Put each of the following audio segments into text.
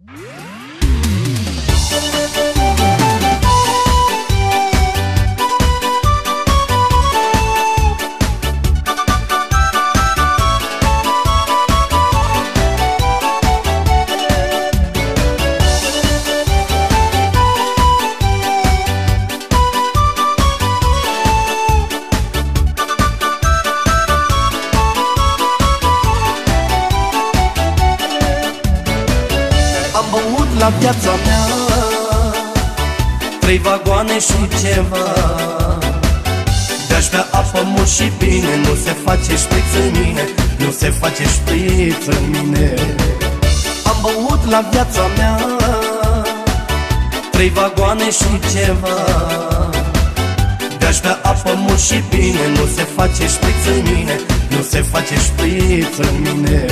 Yeah. La viața mea. Trei vagoane și ceva. De-aș bea apă mult și bine Nu se face șpriț în mine Nu se face șpriț în mine. Am băut la viața mea Trei vagoane și ceva. De-aș bea apă mult și bine Nu se face șpriț în mine Nu se face șpriț în mine.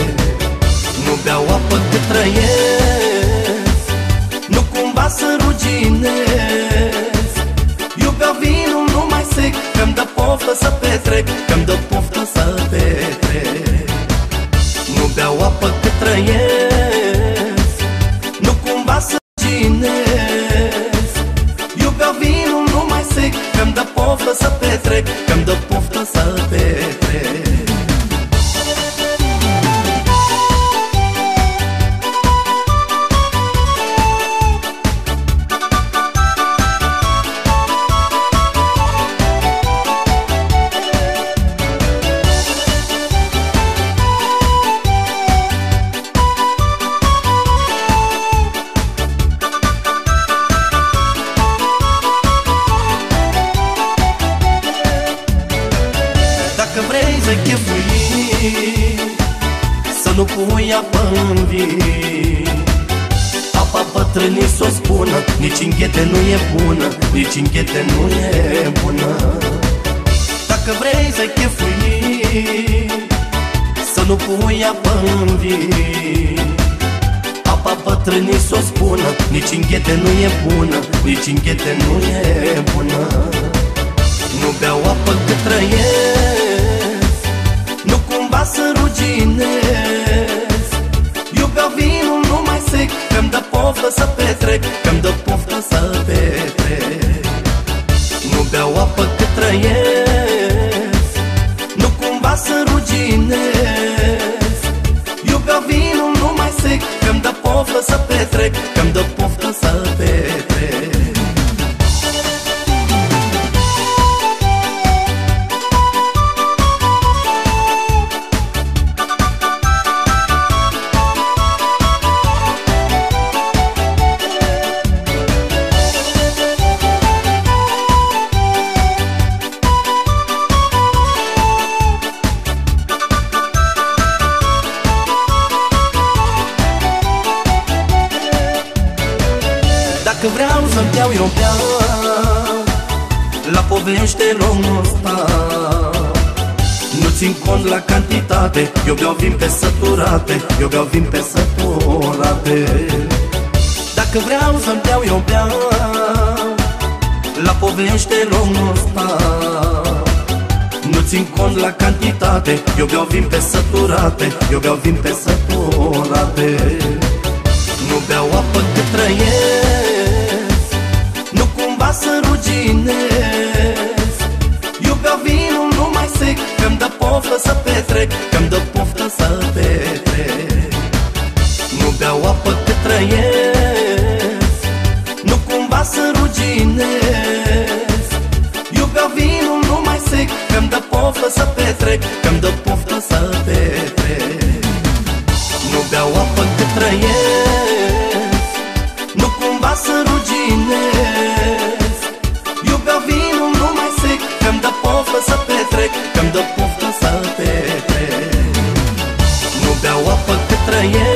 Nu beau apă cât trăiesc cumva să ruginez Iubeau vinul numai sec Că-mi dă poftă să petrec Că-mi dă poftă să petrec. Nu beau apă cât trăiesc Nu cumva să ruginez Iubeau vinul numai sec Că-mi dă poftă să petrec Că-mi dă poftă să petrec nu pui apă în vin. Apa bătrânii s-o spună Nici în ghete nu e bună Nici în ghete nu e bună. Dacă vrei să chefui Să nu pui apă în vin. Apa bătrânii s-o spună Nici în ghete nu e bună Nici în ghete nu e bună Dacă vreau să-mi iau, eu beau La povește romul ăsta. Nu țin cont la cantitate. Eu beau vin pe săturate. Eu beau vin pe săturate. Dacă vreau să-mi iau, eu beau La povește romul ăsta. Nu țin cont la cantitate. Eu beau vin pe săturate. Eu beau vin pe săturate. Nu beau apă cât trăiesc ies Nu cumva să ruginez. Eu beau vinul numai sec. Că-mi dă poftă să petrec. Că-mi dă poftă să petrec. Nu beau apă cât trăiesc. Nu cumva să ruginez. Eu beau vinul numai sec. Că-mi dă poftă să petrec. Că-mi dă poftă să petrec. Nu beau apă cât trăiesc.